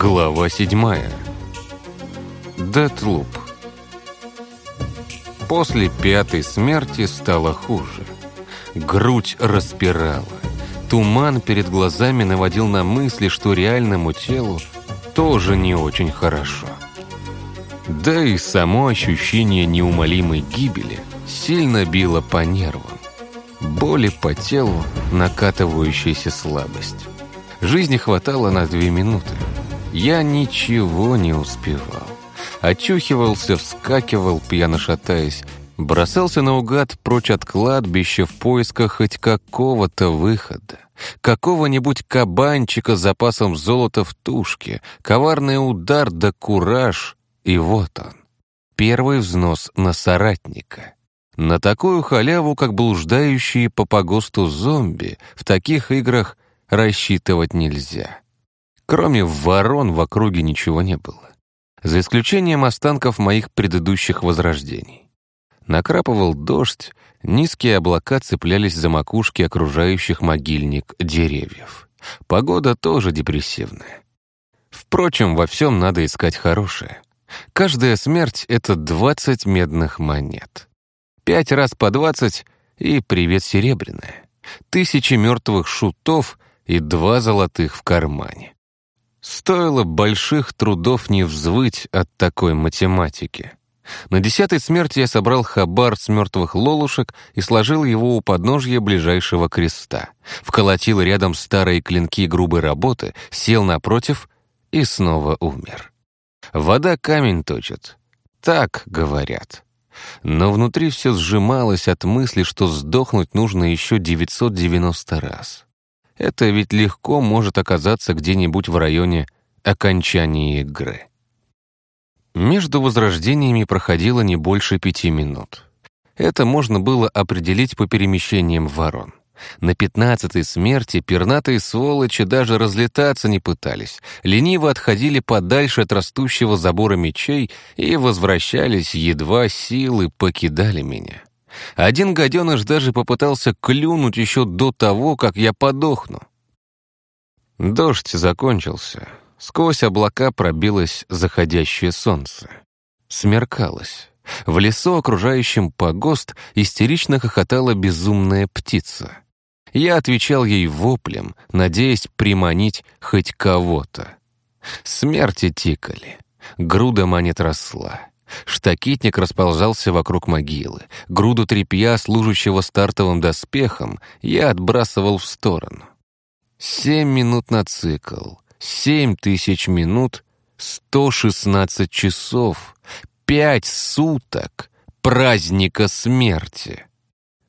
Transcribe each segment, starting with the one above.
Глава седьмая. Детлуп. После пятой смерти стало хуже. Грудь распирала. Туман перед глазами наводил на мысли, что реальному телу тоже не очень хорошо. Да и само ощущение неумолимой гибели сильно било по нервам. Боли по телу, накатывающаяся слабость. Жизни хватало на две минуты. Я ничего не успевал. Очухивался, вскакивал, пьяно шатаясь, бросался наугад прочь от кладбища в поисках хоть какого-то выхода. Какого-нибудь кабанчика с запасом золота в тушке, коварный удар да кураж, и вот он. Первый взнос на соратника. На такую халяву, как блуждающие по погосту зомби, в таких играх рассчитывать нельзя. Кроме ворон в округе ничего не было. За исключением останков моих предыдущих возрождений. Накрапывал дождь, низкие облака цеплялись за макушки окружающих могильник деревьев. Погода тоже депрессивная. Впрочем, во всем надо искать хорошее. Каждая смерть — это 20 медных монет. Пять раз по 20 и привет серебряная. Тысячи мертвых шутов и два золотых в кармане. Стоило больших трудов не взвыть от такой математики. На десятой смерти я собрал хабар с мертвых лолушек и сложил его у подножья ближайшего креста. Вколотил рядом старые клинки грубой работы, сел напротив и снова умер. Вода камень точит. Так говорят. Но внутри все сжималось от мысли, что сдохнуть нужно еще 990 раз. Это ведь легко может оказаться где-нибудь в районе окончания игры. Между возрождениями проходило не больше пяти минут. Это можно было определить по перемещениям ворон. На пятнадцатой смерти пернатые сволочи даже разлетаться не пытались, лениво отходили подальше от растущего забора мечей и возвращались, едва силы покидали меня. Один гаденыш даже попытался клюнуть еще до того, как я подохну. Дождь закончился. Сквозь облака пробилось заходящее солнце. Смеркалось. В лесу, окружающем погост, истерично хохотала безумная птица. Я отвечал ей воплем, надеясь приманить хоть кого-то. Смерти тикали. Груда монет росла. Штакетник расползался вокруг могилы. Груду тряпья, служащего стартовым доспехом, я отбрасывал в сторону. Семь минут на цикл, семь тысяч минут, сто шестнадцать часов, пять суток праздника смерти.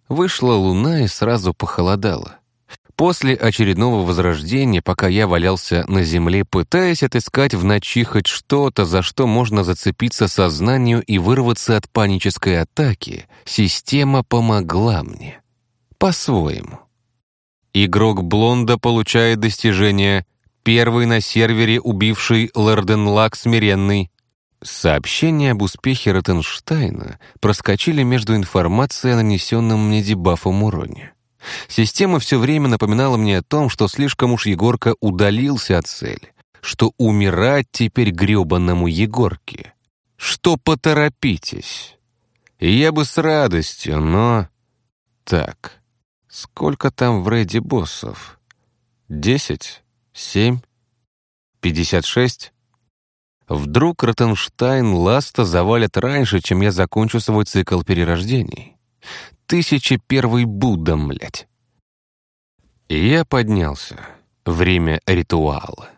Вышла луна и сразу похолодало. После очередного возрождения, пока я валялся на земле, пытаясь отыскать в ночи хоть что-то, за что можно зацепиться сознанию и вырваться от панической атаки, система помогла мне. По-своему. Игрок Блонда получает достижение «Первый на сервере, убивший Лерденлак Смиренный». Сообщения об успехе Ротенштейна проскочили между информацией о нанесенном мне дебафом уроне. Система все время напоминала мне о том, что слишком уж Егорка удалился от цели, что умирать теперь гребанному Егорке, что поторопитесь. Я бы с радостью, но... Так, сколько там в рейде боссов? Десять? Семь? Пятьдесят шесть? Вдруг Ротенштайн Ласта завалят раньше, чем я закончу свой цикл перерождений тысячи первый Будда, млять. Я поднялся. Время ритуала.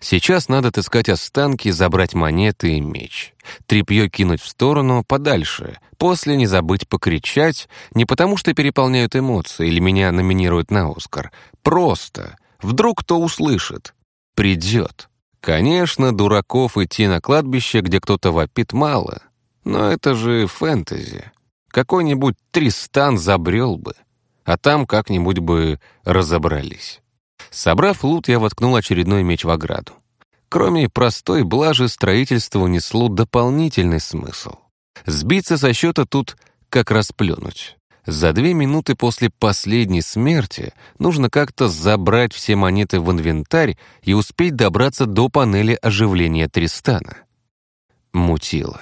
Сейчас надо отыскать останки, забрать монеты и меч. Трепье кинуть в сторону, подальше. После не забыть покричать, не потому что переполняют эмоции или меня номинируют на Оскар. Просто. Вдруг кто услышит. Придет. Конечно, дураков идти на кладбище, где кто-то вопит, мало. Но это же фэнтези. Какой-нибудь Тристан забрел бы, а там как-нибудь бы разобрались. Собрав лут, я воткнул очередной меч в ограду. Кроме простой блажи, строительство несло дополнительный смысл. Сбиться со счета тут как расплюнуть. За две минуты после последней смерти нужно как-то забрать все монеты в инвентарь и успеть добраться до панели оживления Тристана. Мутило.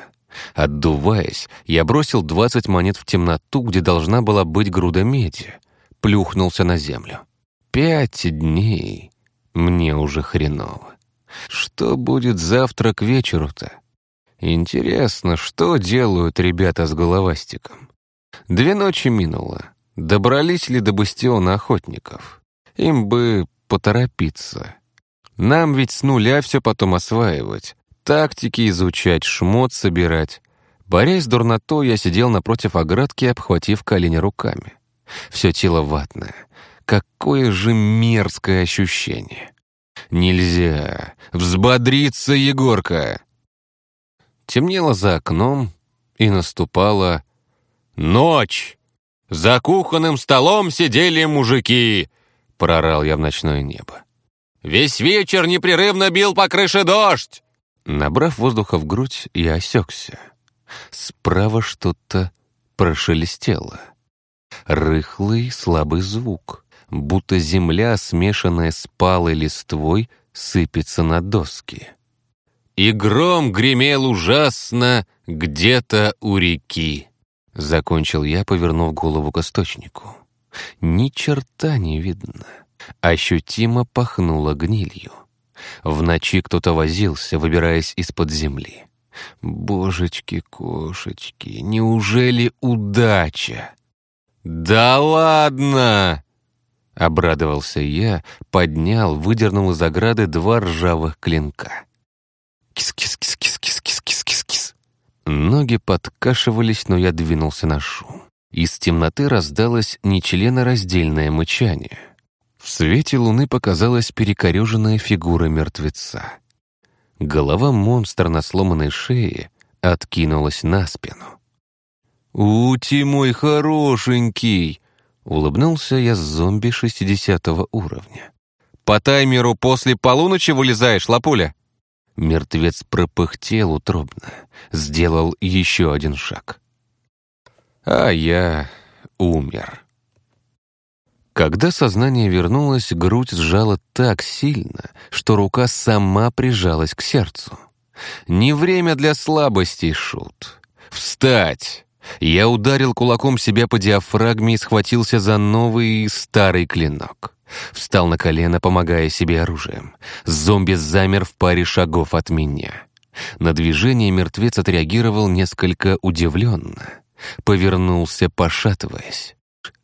Отдуваясь, я бросил 20 монет в темноту, где должна была быть груда меди. Плюхнулся на землю. Пять дней. Мне уже хреново. Что будет завтра к вечеру-то? Интересно, что делают ребята с головастиком? Две ночи минуло. Добрались ли до бастиона охотников? Им бы поторопиться. Нам ведь с нуля все потом осваивать. Тактики изучать, шмот собирать. Борясь с дурнотой, я сидел напротив оградки, обхватив колени руками. Все тело ватное. Какое же мерзкое ощущение. Нельзя. Взбодриться, Егорка. Темнело за окном, и наступала «Ночь! За кухонным столом сидели мужики!» — прорал я в ночное небо. «Весь вечер непрерывно бил по крыше дождь!» Набрав воздуха в грудь, я осекся. Справа что-то прошелестело. Рыхлый слабый звук, будто земля, смешанная с палой листвой, сыпется на доски. И гром гремел ужасно где-то у реки. Закончил я, повернув голову к источнику. Ни черта не видно. Ощутимо пахнуло гнилью. В ночи кто-то возился, выбираясь из-под земли. Божечки-кошечки, неужели удача? «Да ладно!» Обрадовался я, поднял, выдернул из ограды два ржавых клинка. Кис-кис-кис-кис-кис-кис-кис-кис. Ноги подкашивались, но я двинулся на шум. Из темноты раздалось нечленораздельное мычание. В свете луны показалась перекореженная фигура мертвеца. Голова монстра на сломанной шее откинулась на спину. «Ути мой хорошенький!» — улыбнулся я с зомби шестидесятого уровня. «По таймеру после полуночи вылезаешь, лапуля?» Мертвец пропыхтел утробно, сделал еще один шаг. А я умер. Когда сознание вернулось, грудь сжала так сильно, что рука сама прижалась к сердцу. Не время для слабостей, Шут. Встать! Я ударил кулаком себя по диафрагме и схватился за новый старый клинок. Встал на колено, помогая себе оружием. Зомби замер в паре шагов от меня. На движение мертвец отреагировал несколько удивленно. Повернулся, пошатываясь.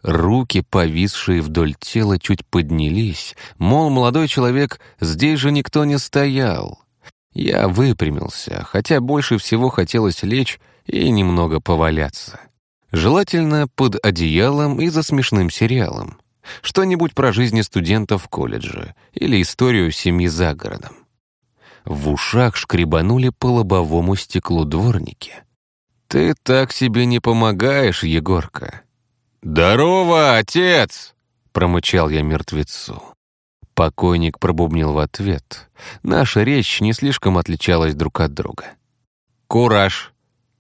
Руки, повисшие вдоль тела, чуть поднялись, мол, молодой человек, здесь же никто не стоял. Я выпрямился, хотя больше всего хотелось лечь и немного поваляться. Желательно под одеялом и за смешным сериалом. Что-нибудь про жизни студентов в колледже или историю семьи за городом. В ушах шкребанули по лобовому стеклу дворники. «Ты так себе не помогаешь, Егорка!» «Здорово, отец!» — промычал я мертвецу. Покойник пробубнил в ответ. Наша речь не слишком отличалась друг от друга. «Кураж!»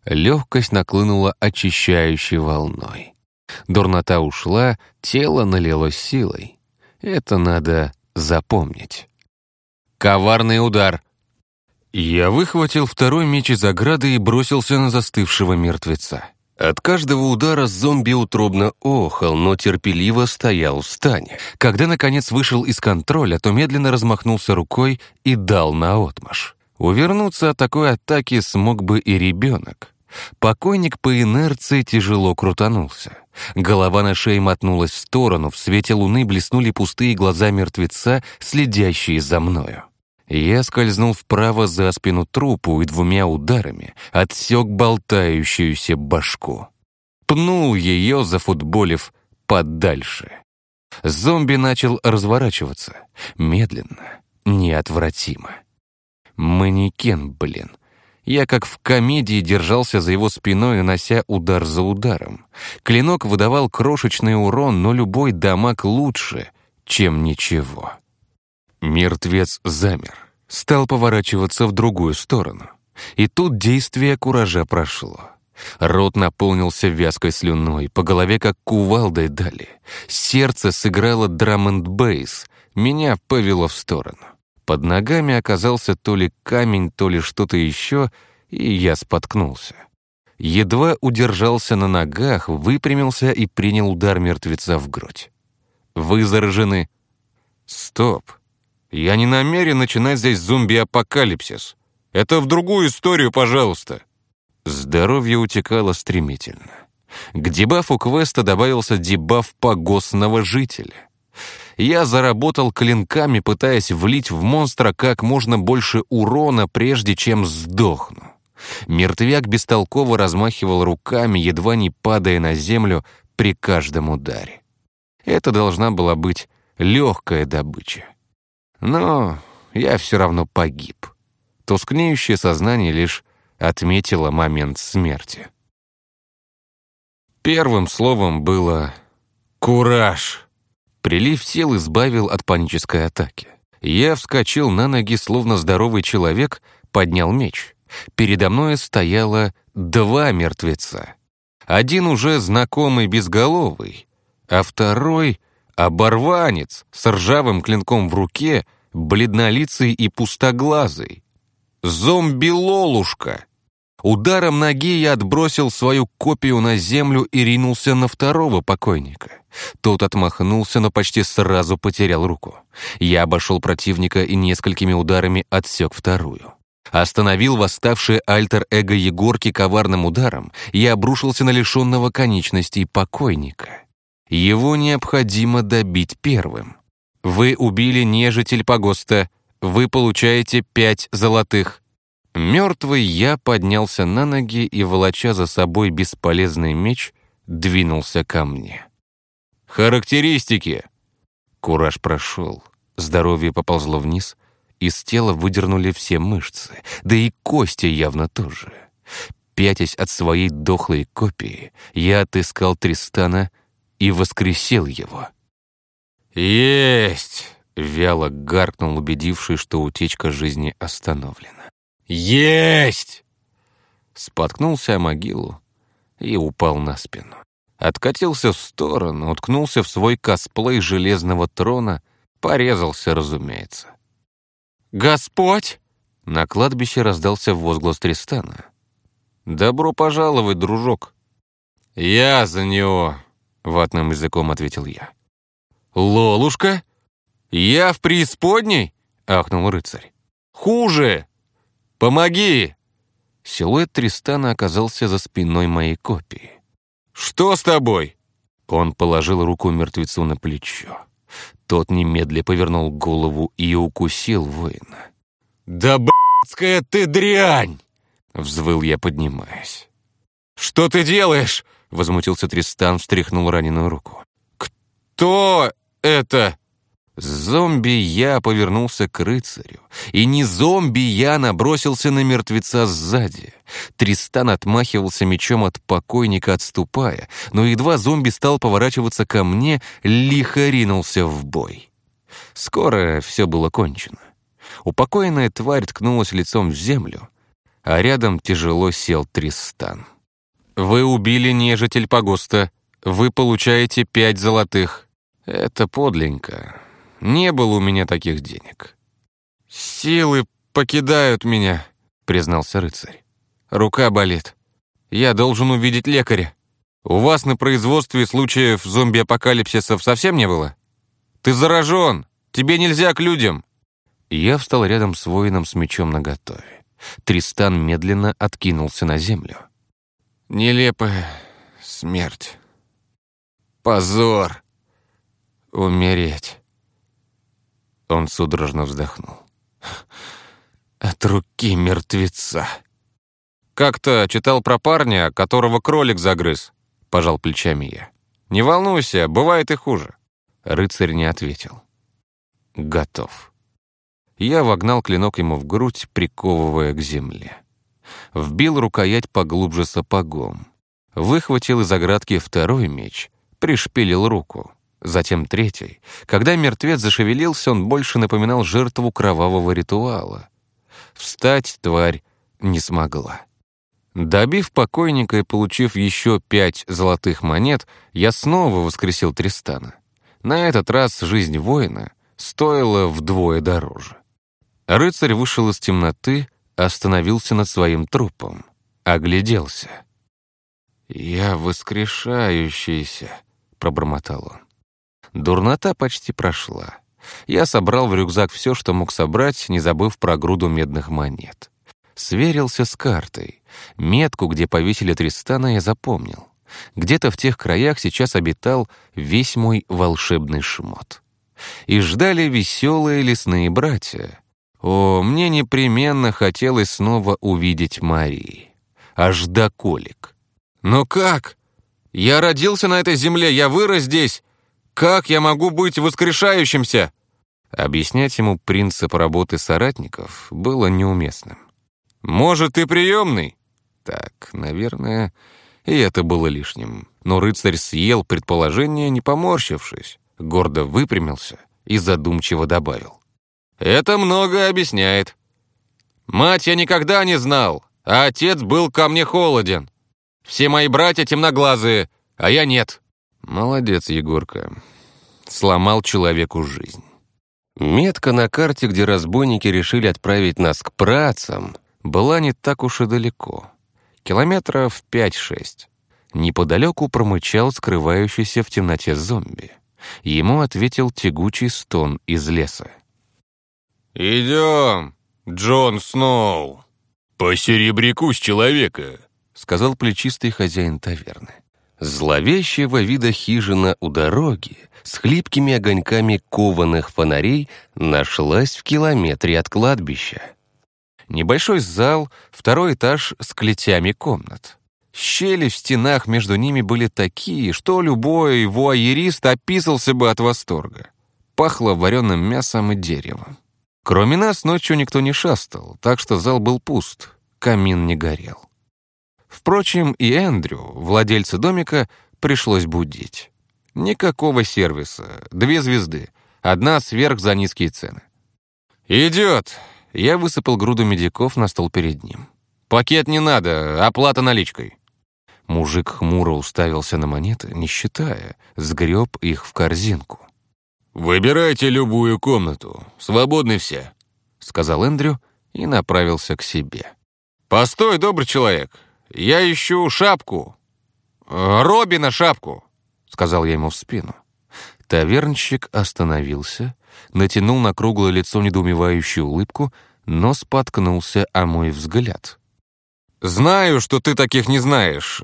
Легкость наклынула очищающей волной. Дурнота ушла, тело налилось силой. Это надо запомнить. Коварный удар. Я выхватил второй меч из ограды и бросился на застывшего мертвеца. От каждого удара зомби утробно охал, но терпеливо стоял в стане. Когда, наконец, вышел из контроля, то медленно размахнулся рукой и дал наотмашь. Увернуться от такой атаки смог бы и ребенок. Покойник по инерции тяжело крутанулся. Голова на шее мотнулась в сторону, в свете луны блеснули пустые глаза мертвеца, следящие за мною. Я скользнул вправо за спину трупу и двумя ударами отсек болтающуюся башку. Пнул ее, зафутболив подальше. Зомби начал разворачиваться. Медленно, неотвратимо. Манекен, блин. Я, как в комедии, держался за его спиной, унося удар за ударом. Клинок выдавал крошечный урон, но любой дамаг лучше, чем ничего. Мертвец замер, стал поворачиваться в другую сторону. И тут действие куража прошло. Рот наполнился вязкой слюной, по голове как кувалдой дали. Сердце сыграло драм энд бейс, меня повело в сторону. Под ногами оказался то ли камень, то ли что-то еще, и я споткнулся. Едва удержался на ногах, выпрямился и принял удар мертвеца в грудь. «Вы заражены». «Стоп. Я не намерен начинать здесь зомби-апокалипсис. Это в другую историю, пожалуйста». Здоровье утекало стремительно. К дебафу квеста добавился дебаф погостного жителя. Я заработал клинками, пытаясь влить в монстра как можно больше урона, прежде чем сдохну. Мертвяк бестолково размахивал руками, едва не падая на землю при каждом ударе. Это должна была быть легкая добыча. Но я все равно погиб. Тускнеющее сознание лишь отметила момент смерти. Первым словом было «Кураж!». Прилив сил избавил от панической атаки. Я вскочил на ноги, словно здоровый человек, поднял меч. Передо мной стояло два мертвеца. Один уже знакомый безголовый, а второй — оборванец с ржавым клинком в руке, бледнолицый и пустоглазый. Зомби-лолушка! Ударом ноги я отбросил свою копию на землю и ринулся на второго покойника. Тот отмахнулся, но почти сразу потерял руку. Я обошел противника и несколькими ударами отсек вторую. Остановил восставшее альтер-эго Егорки коварным ударом и обрушился на лишенного конечностей покойника. Его необходимо добить первым. Вы убили нежитель погоста. Вы получаете пять золотых. Мертвый я поднялся на ноги и, волоча за собой бесполезный меч, двинулся ко мне. «Характеристики!» Кураж прошел, здоровье поползло вниз, из тела выдернули все мышцы, да и кости явно тоже. Пятясь от своей дохлой копии, я отыскал Тристана и воскресил его. «Есть!» — вяло гаркнул, убедивший, что утечка жизни остановлена. «Есть!» Споткнулся о могилу и упал на спину. Откатился в сторону, уткнулся в свой косплей железного трона, порезался, разумеется. «Господь!» На кладбище раздался возглас Тристана. «Добро пожаловать, дружок!» «Я за него!» — ватным языком ответил я. «Лолушка? Я в преисподней?» — ахнул рыцарь. «Хуже!» Помоги!» Силуэт Тристана оказался за спиной моей копии. «Что с тобой?» Он положил руку мертвецу на плечо. Тот немедля повернул голову и укусил воина. «Да б***ская ты дрянь!» — взвыл я, поднимаясь. «Что ты делаешь?» — возмутился Тристан, встряхнул раненую руку. «Кто это?» Зомби я повернулся к рыцарю, и не зомби я набросился на мертвеца сзади. Тристан отмахивался мечом от покойника, отступая, но едва зомби стал поворачиваться ко мне, лихо ринулся в бой. Скоро все было кончено. Упокоенная тварь ткнулась лицом в землю, а рядом тяжело сел Тристан. «Вы убили нежитель погоста. Вы получаете пять золотых. Это подленько. Не было у меня таких денег. «Силы покидают меня», — признался рыцарь. «Рука болит. Я должен увидеть лекаря. У вас на производстве случаев зомби-апокалипсисов совсем не было? Ты заражен! Тебе нельзя к людям!» Я встал рядом с воином с мечом наготове. Тристан медленно откинулся на землю. «Нелепая смерть. Позор. Умереть. Он судорожно вздохнул. «От руки мертвеца!» «Как-то читал про парня, которого кролик загрыз», — пожал плечами я. «Не волнуйся, бывает и хуже». Рыцарь не ответил. «Готов». Я вогнал клинок ему в грудь, приковывая к земле. Вбил рукоять поглубже сапогом. Выхватил из оградки второй меч, пришпилил руку затем третий. Когда мертвец зашевелился, он больше напоминал жертву кровавого ритуала. Встать тварь не смогла. Добив покойника и получив еще пять золотых монет, я снова воскресил Тристана. На этот раз жизнь воина стоила вдвое дороже. Рыцарь вышел из темноты, остановился над своим трупом, огляделся. «Я воскрешающийся», — пробормотал он. Дурнота почти прошла. Я собрал в рюкзак все, что мог собрать, не забыв про груду медных монет. Сверился с картой. Метку, где повесили Тристана, я запомнил. Где-то в тех краях сейчас обитал весь мой волшебный шмот. И ждали веселые лесные братья. О, мне непременно хотелось снова увидеть Марии. Аж до колик. «Но как? Я родился на этой земле, я вырос здесь. Как я могу быть воскрешающимся?» Объяснять ему принцип работы соратников было неуместным. «Может, ты приемный?» Так, наверное, и это было лишним. Но рыцарь съел предположение, не поморщившись, гордо выпрямился и задумчиво добавил. «Это многое объясняет. Мать я никогда не знал, а отец был ко мне холоден. Все мои братья темноглазые, а я нет». «Молодец, Егорка. Сломал человеку жизнь». Метка на карте, где разбойники решили отправить нас к працам, была не так уж и далеко. Километров 5-6. Неподалеку промычал скрывающийся в темноте зомби. Ему ответил тягучий стон из леса. «Идем, Джон Сноу!» «По серебряку с человека!» — сказал плечистый хозяин таверны. Зловещего вида хижина у дороги с хлипкими огоньками кованых фонарей нашлась в километре от кладбища. Небольшой зал, второй этаж с клетями комнат. Щели в стенах между ними были такие, что любой вуайерист описался бы от восторга. Пахло вареным мясом и деревом. Кроме нас ночью никто не шастал, так что зал был пуст, камин не горел. Впрочем, и Эндрю, владельца домика, пришлось будить. Никакого сервиса, две звезды, одна сверх за низкие цены. «Идет!» Я высыпал груду медиков на стол перед ним. «Пакет не надо, оплата наличкой». Мужик хмуро уставился на монеты, не считая, сгреб их в корзинку. «Выбирайте любую комнату, свободны все», — сказал Эндрю и направился к себе. «Постой, добрый человек, «Я ищу шапку. Робина шапку», — сказал я ему в спину. Тавернщик остановился, натянул на круглое лицо недоумевающую улыбку, но споткнулся о мой взгляд. «Знаю, что ты таких не знаешь.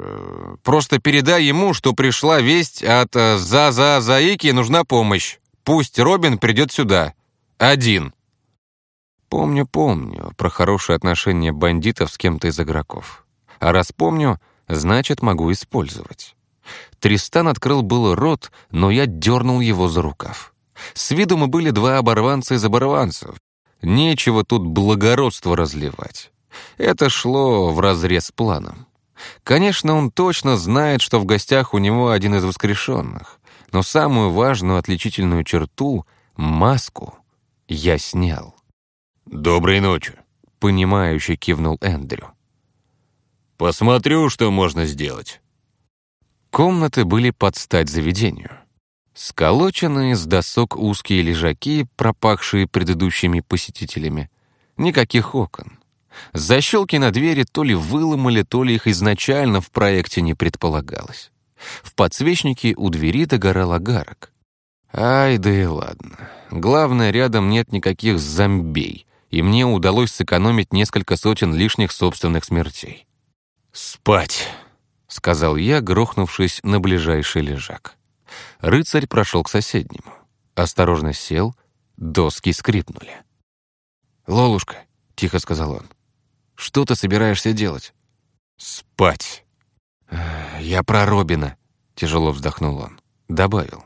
Просто передай ему, что пришла весть от э, За-За-Заики, нужна помощь. Пусть Робин придет сюда. Один». Помню, помню про хорошие отношения бандитов с кем-то из игроков. А раз помню, значит, могу использовать. Тристан открыл был рот, но я дернул его за рукав. С виду мы были два оборванца из оборванцев. Нечего тут благородство разливать. Это шло вразрез планом. Конечно, он точно знает, что в гостях у него один из воскрешенных, но самую важную отличительную черту — маску — я снял. «Доброй ночи», — понимающе кивнул Эндрю. Посмотрю, что можно сделать». Комнаты были под стать заведению. Сколоченные с досок узкие лежаки, пропахшие предыдущими посетителями. Никаких окон. Защелки на двери то ли выломали, то ли их изначально в проекте не предполагалось. В подсвечнике у двери догорал огарок. Ай, да и ладно. Главное, рядом нет никаких зомбей, и мне удалось сэкономить несколько сотен лишних собственных смертей. «Спать», — сказал я, грохнувшись на ближайший лежак. Рыцарь прошел к соседнему. Осторожно сел, доски скрипнули. «Лолушка», — тихо сказал он, — «что ты собираешься делать?» «Спать». «Я про Робина», — тяжело вздохнул он. Добавил.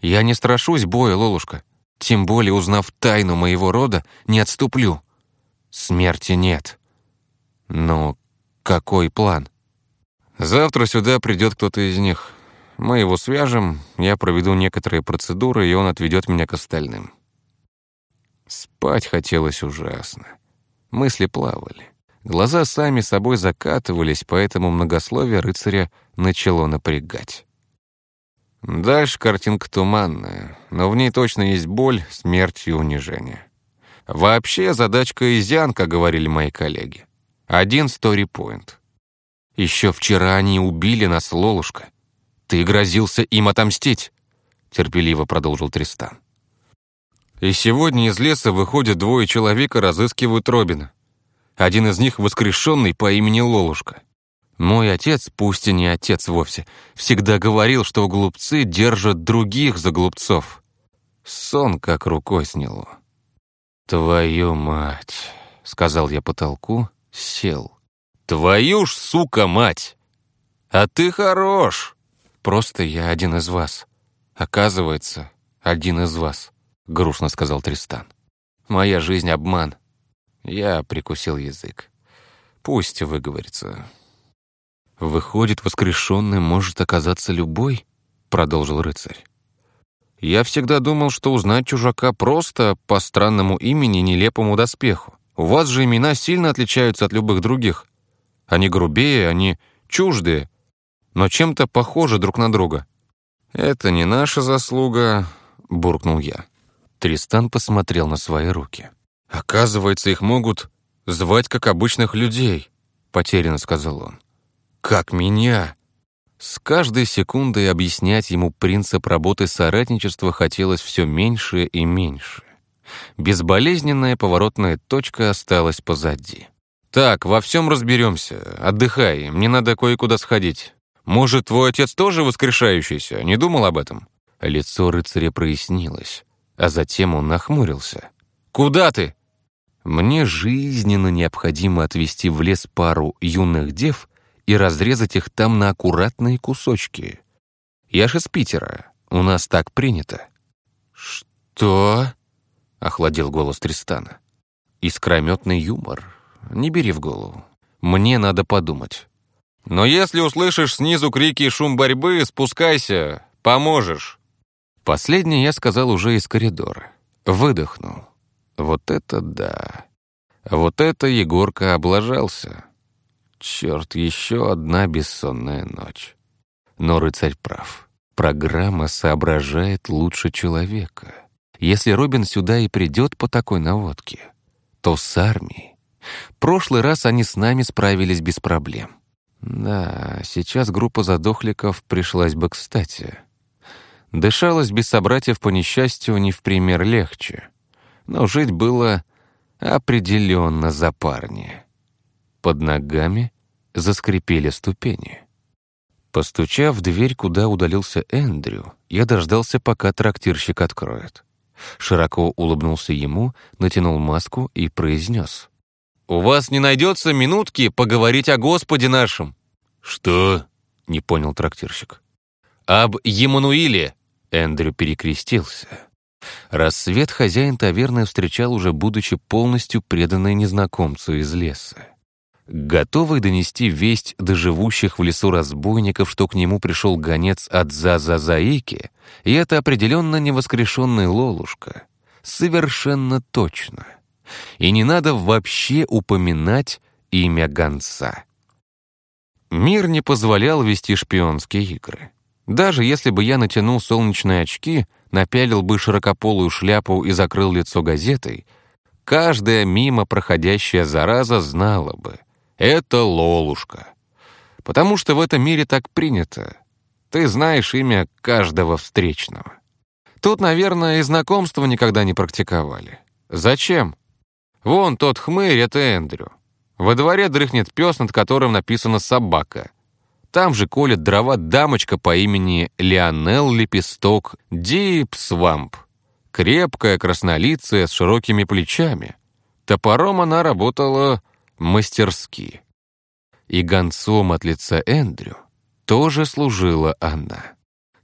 «Я не страшусь боя, Лолушка. Тем более, узнав тайну моего рода, не отступлю. Смерти нет. Но какой план? Завтра сюда придет кто-то из них. Мы его свяжем, я проведу некоторые процедуры, и он отведет меня к остальным. Спать хотелось ужасно. Мысли плавали. Глаза сами собой закатывались, поэтому многословие рыцаря начало напрягать. Дальше картинка туманная, но в ней точно есть боль, смерть и унижение. Вообще задачка изян, говорили мои коллеги. Один стори-поинт. Еще вчера они убили нас, Лолушка. Ты грозился им отомстить, терпеливо продолжил Тристан. И сегодня из леса выходят двое человек и разыскивают Робина. Один из них воскрешенный по имени Лолушка. Мой отец, пусть и не отец вовсе, всегда говорил, что глупцы держат других за глупцов. Сон как рукой сняло. «Твою мать!» — сказал я потолку, сел. «Твою ж, сука, мать! А ты хорош!» «Просто я один из вас. Оказывается, один из вас», — грустно сказал Тристан. «Моя жизнь — обман. Я прикусил язык. Пусть выговорится. «Выходит, воскрешенный может оказаться любой?» — продолжил рыцарь. «Я всегда думал, что узнать чужака просто по странному имени нелепому доспеху. У вас же имена сильно отличаются от любых других. Они грубее, они чуждые, но чем-то похожи друг на друга». «Это не наша заслуга», — буркнул я. Тристан посмотрел на свои руки. «Оказывается, их могут звать как обычных людей», — потерянно сказал он. «Как меня?» С каждой секундой объяснять ему принцип работы соратничества хотелось все меньше и меньше. Безболезненная поворотная точка осталась позади. «Так, во всем разберемся. Отдыхай, мне надо кое-куда сходить. Может, твой отец тоже воскрешающийся? Не думал об этом?» Лицо рыцаря прояснилось, а затем он нахмурился. «Куда ты?» Мне жизненно необходимо отвезти в лес пару юных дев и разрезать их там на аккуратные кусочки. Я же из Питера, у нас так принято. «Что?» — охладил голос Тристана. «Искрометный юмор. Не бери в голову. Мне надо подумать». «Но если услышишь снизу крики и шум борьбы, спускайся, поможешь». Последнее я сказал уже из коридора. Выдохнул. Вот это да. Вот это Егорка облажался. Черт, еще одна бессонная ночь. Но рыцарь прав. Программа соображает лучше человека. Если Робин сюда и придет по такой наводке, то с армией. Прошлый раз они с нами справились без проблем. Да, сейчас группа задохликов пришлась бы кстати. Дышалось без собратьев по несчастью не в пример легче но жить было определенно запарнее. Под ногами заскрипели ступени. Постучав в дверь, куда удалился Эндрю, я дождался, пока трактирщик откроет. Широко улыбнулся ему, натянул маску и произнес. «У вас не найдется минутки поговорить о Господе нашем?» «Что?» — не понял трактирщик. «Об Емануиле!» — Эндрю перекрестился. Рассвет хозяин таверны встречал уже будучи полностью преданной незнакомцу из леса. Готовый донести весть до живущих в лесу разбойников, что к нему пришел гонец от Зазазаики, и это определенно невоскрешенный Лолушка. Совершенно точно. И не надо вообще упоминать имя гонца. Мир не позволял вести шпионские игры. Даже если бы я натянул солнечные очки, напялил бы широкополую шляпу и закрыл лицо газетой, каждая мимо проходящая зараза знала бы — это Лолушка. Потому что в этом мире так принято. Ты знаешь имя каждого встречного. Тут, наверное, и знакомства никогда не практиковали. Зачем? Вон тот хмырь — это Эндрю. Во дворе дрыхнет пес, над которым написано «собака». Там же колет дрова дамочка по имени Лионел Лепесток Дип Свамп. Крепкая, краснолицая, с широкими плечами. Топором она работала мастерски. И гонцом от лица Эндрю тоже служила она.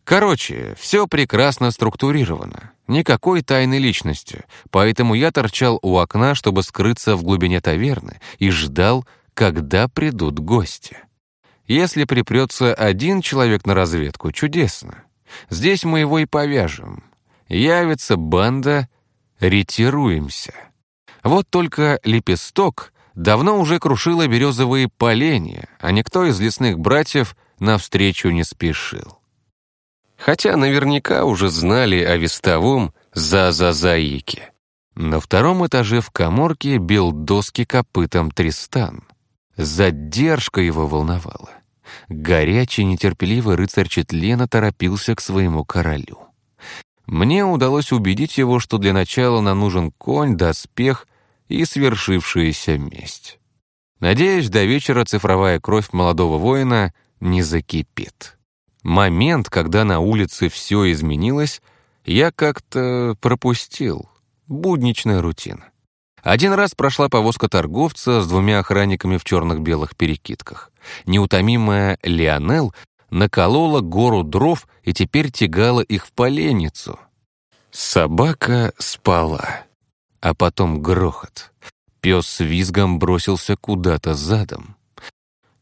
Короче, все прекрасно структурировано. Никакой тайной личности, поэтому я торчал у окна, чтобы скрыться в глубине таверны, и ждал, когда придут гости. Если припрется один человек на разведку, чудесно. Здесь мы его и повяжем. Явится банда, ретируемся. Вот только лепесток давно уже крушила березовые поленья, а никто из лесных братьев навстречу не спешил. Хотя наверняка уже знали о вестовом за-за-заике. На втором этаже в коморке бил доски копытом Тристан. Задержка его волновала. Горячий, нетерпеливый рыцарь Четлена торопился к своему королю. Мне удалось убедить его, что для начала нам нужен конь, доспех и свершившаяся месть. Надеюсь, до вечера цифровая кровь молодого воина не закипит. Момент, когда на улице все изменилось, я как-то пропустил. Будничная рутина. Один раз прошла повозка торговца с двумя охранниками в черных-белых перекидках. Неутомимая Лионел наколола гору дров и теперь тягала их в поленницу. Собака спала. А потом грохот. Пес с визгом бросился куда-то задом.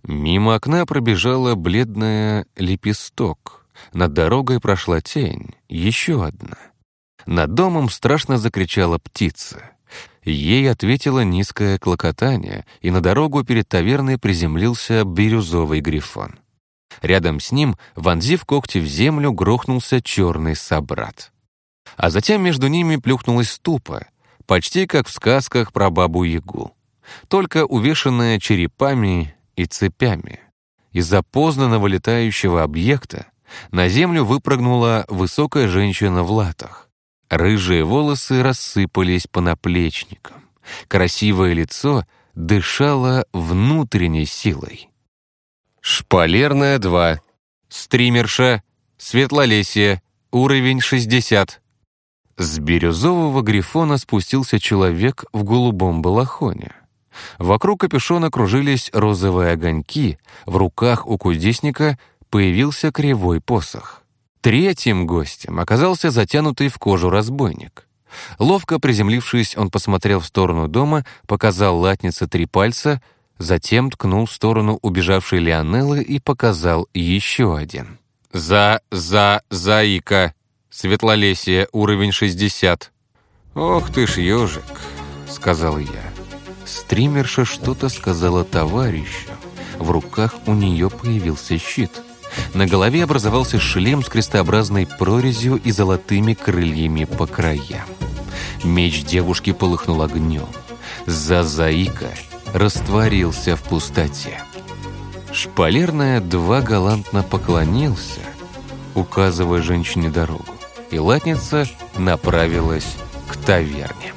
Мимо окна пробежала бледная лепесток. Над дорогой прошла тень, еще одна. Над домом страшно закричала птица. Ей ответило низкое клокотание, и на дорогу перед таверной приземлился бирюзовый грифон. Рядом с ним, вонзив когти в землю, грохнулся черный собрат. А затем между ними плюхнулась ступа, почти как в сказках про бабу-ягу, только увешанная черепами и цепями. Из опознанного летающего объекта на землю выпрыгнула высокая женщина в латах. Рыжие волосы рассыпались по наплечникам. Красивое лицо дышало внутренней силой. Шпалерная 2. Стримерша. Светлолесье. Уровень 60. С бирюзового грифона спустился человек в голубом балахоне. Вокруг капюшона кружились розовые огоньки, в руках у кудесника появился кривой посох. Третьим гостем оказался затянутый в кожу разбойник. Ловко приземлившись, он посмотрел в сторону дома, показал латнице три пальца, затем ткнул в сторону убежавшей Лионеллы и показал еще один. «За, за, заика! Светлолесье, уровень 60!» «Ох ты ж ежик!» — сказал я. Стримерша что-то сказала товарищу. В руках у нее появился щит. На голове образовался шлем с крестообразной прорезью и золотыми крыльями по краям. Меч девушки полыхнул огнем. Зазаика растворился в пустоте. Шпалерная два галантно поклонился, указывая женщине дорогу, и латница направилась к таверне.